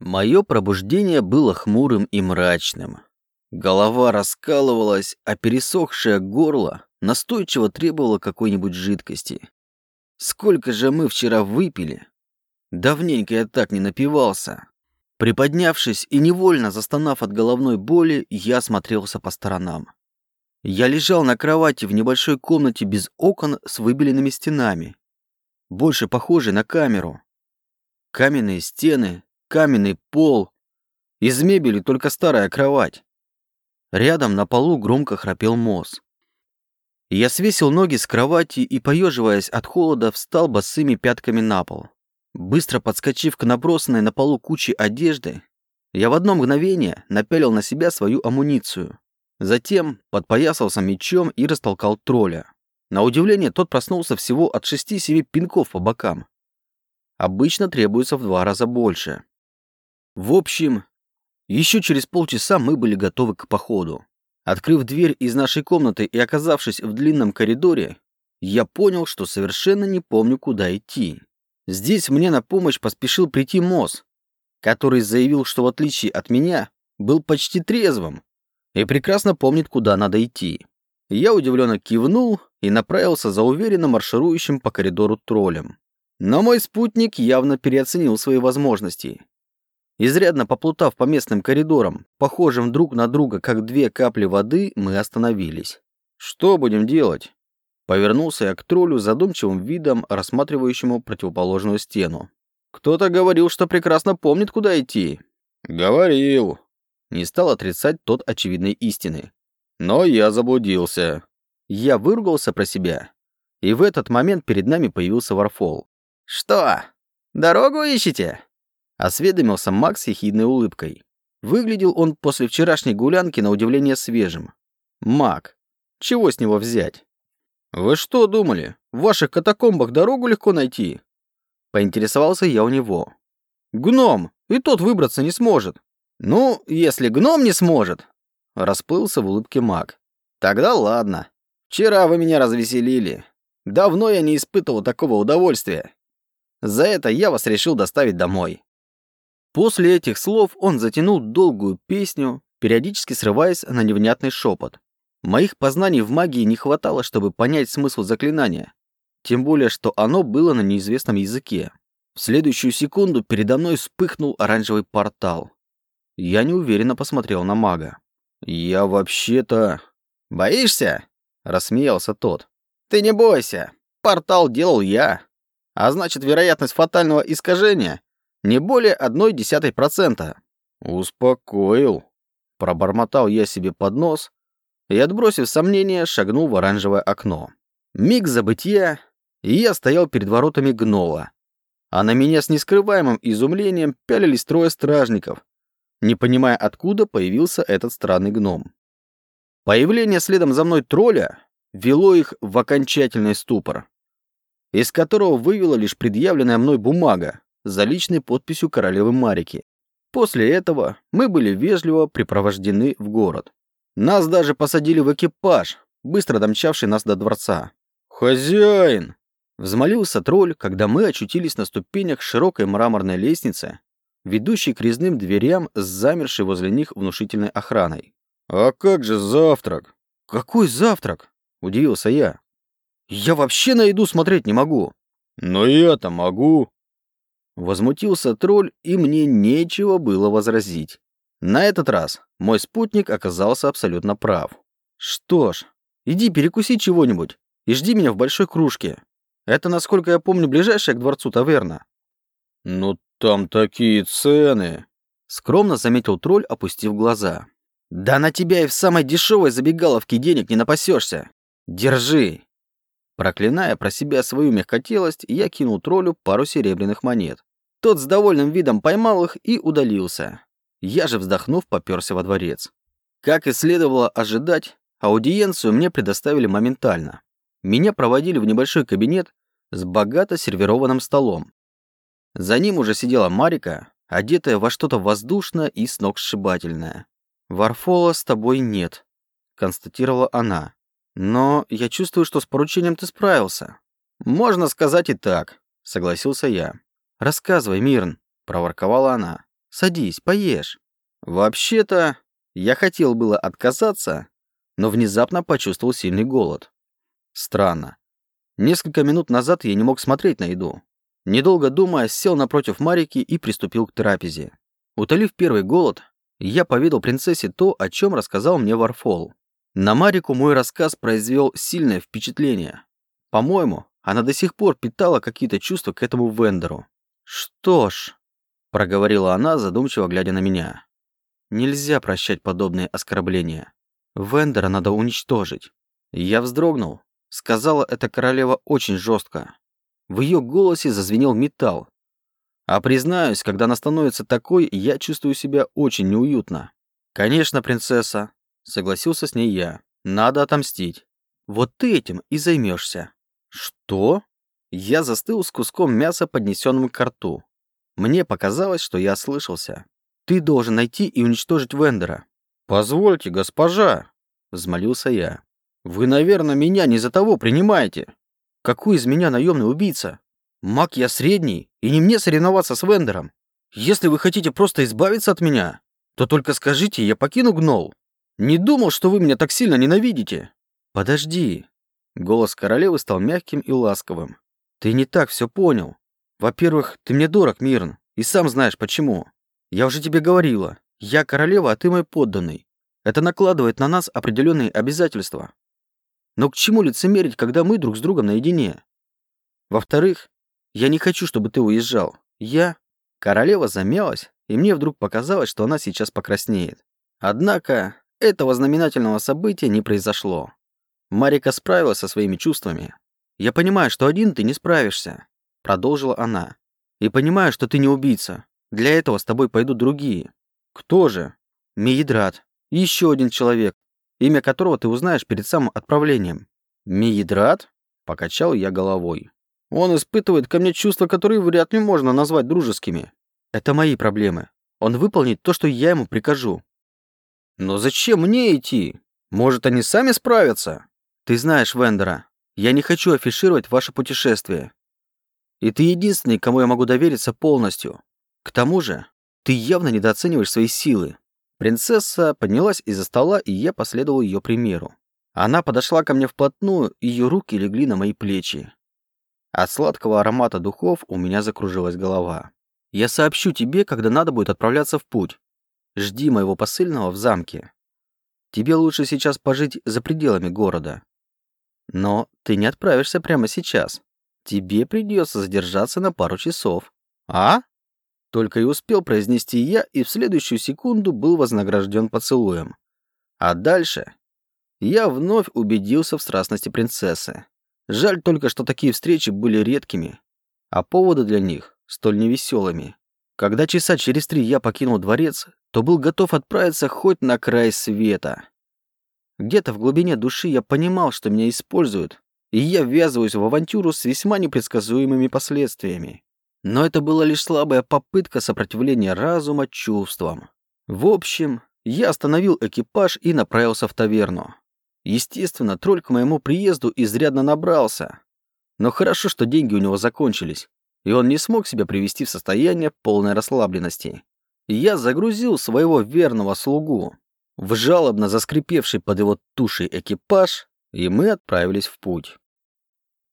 Мое пробуждение было хмурым и мрачным. Голова раскалывалась, а пересохшее горло настойчиво требовало какой-нибудь жидкости. Сколько же мы вчера выпили? Давненько я так не напивался. Приподнявшись и невольно застонав от головной боли, я смотрелся по сторонам. Я лежал на кровати в небольшой комнате без окон с выбеленными стенами, больше похожей на камеру. Каменные стены, каменный пол. Из мебели только старая кровать. Рядом на полу громко храпел Мосс. Я свесил ноги с кровати и, поеживаясь от холода, встал босыми пятками на пол. Быстро подскочив к набросанной на полу куче одежды, я в одно мгновение напялил на себя свою амуницию. Затем подпоясался мечом и растолкал тролля. На удивление, тот проснулся всего от шести-семи пинков по бокам. Обычно требуется в два раза больше. В общем, еще через полчаса мы были готовы к походу. Открыв дверь из нашей комнаты и оказавшись в длинном коридоре, я понял, что совершенно не помню, куда идти. Здесь мне на помощь поспешил прийти Мосс, который заявил, что в отличие от меня, был почти трезвым и прекрасно помнит, куда надо идти. Я удивленно кивнул и направился за уверенно марширующим по коридору троллем. Но мой спутник явно переоценил свои возможности. Изрядно поплутав по местным коридорам, похожим друг на друга, как две капли воды, мы остановились. «Что будем делать?» Повернулся я к троллю задумчивым видом, рассматривающему противоположную стену. «Кто-то говорил, что прекрасно помнит, куда идти». «Говорил». Не стал отрицать тот очевидной истины. «Но я заблудился». Я выругался про себя. И в этот момент перед нами появился Варфол. «Что, дорогу ищете?» Осведомился Макс ехидной улыбкой. Выглядел он после вчерашней гулянки на удивление свежим. Мак. Чего с него взять? «Вы что думали, в ваших катакомбах дорогу легко найти?» Поинтересовался я у него. «Гном, и тот выбраться не сможет». «Ну, если гном не сможет», — расплылся в улыбке маг. «Тогда ладно. Вчера вы меня развеселили. Давно я не испытывал такого удовольствия. За это я вас решил доставить домой». После этих слов он затянул долгую песню, периодически срываясь на невнятный шепот. Моих познаний в магии не хватало, чтобы понять смысл заклинания, тем более, что оно было на неизвестном языке. В следующую секунду передо мной вспыхнул оранжевый портал. Я неуверенно посмотрел на мага. «Я вообще-то...» «Боишься?» — рассмеялся тот. «Ты не бойся. Портал делал я. А значит, вероятность фатального искажения не более одной десятой процента. Успокоил. Пробормотал я себе под нос и, отбросив сомнения, шагнул в оранжевое окно. Миг забытия, и я стоял перед воротами гнола. А на меня с нескрываемым изумлением пялились трое стражников, не понимая, откуда появился этот странный гном. Появление следом за мной тролля вело их в окончательный ступор, из которого вывела лишь предъявленная мной бумага, за личной подписью королевы Марики. После этого мы были вежливо припровождены в город. Нас даже посадили в экипаж, быстро домчавший нас до дворца. «Хозяин!» — взмолился тролль, когда мы очутились на ступенях широкой мраморной лестницы, ведущей к резным дверям с замершей возле них внушительной охраной. «А как же завтрак?» «Какой завтрак?» — удивился я. «Я вообще на еду смотреть не могу». «Но я-то могу», Возмутился тролль, и мне нечего было возразить. На этот раз мой спутник оказался абсолютно прав. Что ж, иди перекуси чего-нибудь и жди меня в большой кружке. Это, насколько я помню, ближайшая к дворцу таверна. Ну там такие цены, скромно заметил тролль, опустив глаза. Да на тебя и в самой дешевой забегаловке денег не напасешься. Держи. Проклиная про себя свою мягкотелость, я кинул троллю пару серебряных монет. Тот с довольным видом поймал их и удалился. Я же, вздохнув, попёрся во дворец. Как и следовало ожидать, аудиенцию мне предоставили моментально. Меня проводили в небольшой кабинет с богато сервированным столом. За ним уже сидела Марика, одетая во что-то воздушное и сногсшибательное. «Варфола с тобой нет», — констатировала она. «Но я чувствую, что с поручением ты справился». «Можно сказать и так», — согласился я. «Рассказывай, Мирн», — проворковала она. Садись, поешь». Вообще-то, я хотел было отказаться, но внезапно почувствовал сильный голод. Странно. Несколько минут назад я не мог смотреть на еду. Недолго думая, сел напротив Марики и приступил к трапезе. Утолив первый голод, я поведал принцессе то, о чем рассказал мне Варфол. На Марику мой рассказ произвел сильное впечатление. По-моему, она до сих пор питала какие-то чувства к этому вендору. «Что ж», — проговорила она, задумчиво глядя на меня, — «нельзя прощать подобные оскорбления. Вендора надо уничтожить». Я вздрогнул. Сказала эта королева очень жестко. В ее голосе зазвенел металл. А признаюсь, когда она становится такой, я чувствую себя очень неуютно. «Конечно, принцесса», — согласился с ней я. «Надо отомстить. Вот ты этим и займешься. «Что?» Я застыл с куском мяса, поднесенным к рту. Мне показалось, что я ослышался. «Ты должен найти и уничтожить Вендера». «Позвольте, госпожа», — взмолился я. «Вы, наверное, меня не за того принимаете. Какой из меня наемный убийца? Маг я средний, и не мне соревноваться с Вендером. Если вы хотите просто избавиться от меня, то только скажите, я покину гнол. Не думал, что вы меня так сильно ненавидите». «Подожди», Голос королевы стал мягким и ласковым. «Ты не так все понял. Во-первых, ты мне дорог, Мирн, и сам знаешь почему. Я уже тебе говорила, я королева, а ты мой подданный. Это накладывает на нас определенные обязательства. Но к чему лицемерить, когда мы друг с другом наедине? Во-вторых, я не хочу, чтобы ты уезжал. Я...» Королева замялась, и мне вдруг показалось, что она сейчас покраснеет. Однако этого знаменательного события не произошло. Марика справилась со своими чувствами. «Я понимаю, что один ты не справишься», — продолжила она. «И понимаю, что ты не убийца. Для этого с тобой пойдут другие». «Кто же?» «Меидрат. Еще один человек, имя которого ты узнаешь перед самым отправлением». «Меидрат?» — покачал я головой. «Он испытывает ко мне чувства, которые вряд ли можно назвать дружескими. Это мои проблемы. Он выполнит то, что я ему прикажу». «Но зачем мне идти? Может, они сами справятся?» Ты знаешь Вендера. Я не хочу афишировать ваше путешествие. И ты единственный, кому я могу довериться полностью. К тому же, ты явно недооцениваешь свои силы. Принцесса поднялась из-за стола, и я последовал ее примеру. Она подошла ко мне вплотную, и ее руки легли на мои плечи. От сладкого аромата духов у меня закружилась голова. Я сообщу тебе, когда надо будет отправляться в путь. Жди моего посыльного в замке. Тебе лучше сейчас пожить за пределами города. Но ты не отправишься прямо сейчас. Тебе придется задержаться на пару часов. А? Только и успел произнести я, и в следующую секунду был вознагражден поцелуем. А дальше я вновь убедился в страстности принцессы. Жаль только, что такие встречи были редкими, а поводы для них столь невеселыми. Когда часа через три я покинул дворец, то был готов отправиться хоть на край света. Где-то в глубине души я понимал, что меня используют, и я ввязываюсь в авантюру с весьма непредсказуемыми последствиями. Но это была лишь слабая попытка сопротивления разума чувствам. В общем, я остановил экипаж и направился в таверну. Естественно, тролль к моему приезду изрядно набрался. Но хорошо, что деньги у него закончились, и он не смог себя привести в состояние полной расслабленности. Я загрузил своего верного слугу, в жалобно заскрипевший под его тушей экипаж, и мы отправились в путь.